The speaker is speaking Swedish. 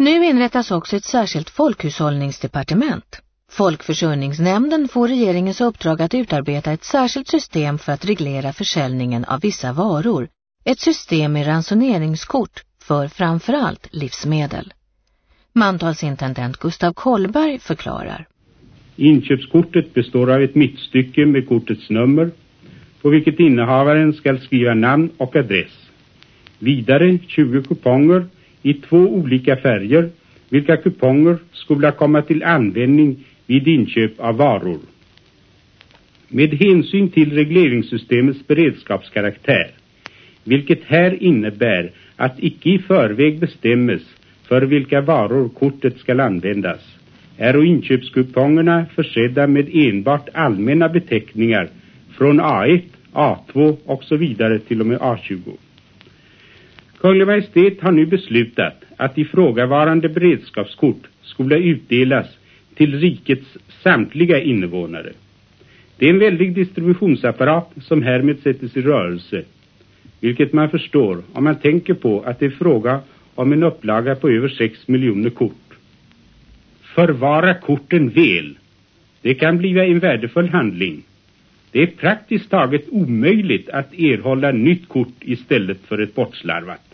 Nu inrättas också ett särskilt folkhushållningsdepartement. Folkförsörjningsnämnden får regeringens uppdrag att utarbeta ett särskilt system för att reglera försäljningen av vissa varor. Ett system med ransoneringskort för framförallt livsmedel. Mantalsintendent Gustav Kollberg förklarar. Inköpskortet består av ett mittstycke med kortets nummer på vilket innehavaren skall skriva namn och adress. Vidare 20 kuponger i två olika färger vilka kuponger skola komma till användning vid inköp av varor. Med hänsyn till regleringssystemets beredskapskaraktär, vilket här innebär att icke i förväg bestämmes för vilka varor kortet skall användas, är inköpskupongerna försedda med enbart allmänna beteckningar från A1, A2 och så vidare till och med A20. Kungl. Maj:t har nu beslutat att ifrågavarande beredskapskort skola utdelas till rikets samtliga invånare. Det är en väldig distributionsapparat som härmed sättes i rörelse, vilket man förstår om man tänker på att det är fråga om en upplaga på över 6 miljoner kort. Förvara korten väl. Det kan bliva en värdefull handling. Det är praktiskt taget omöjligt att erhålla nytt kort istället för ett bortslarvat.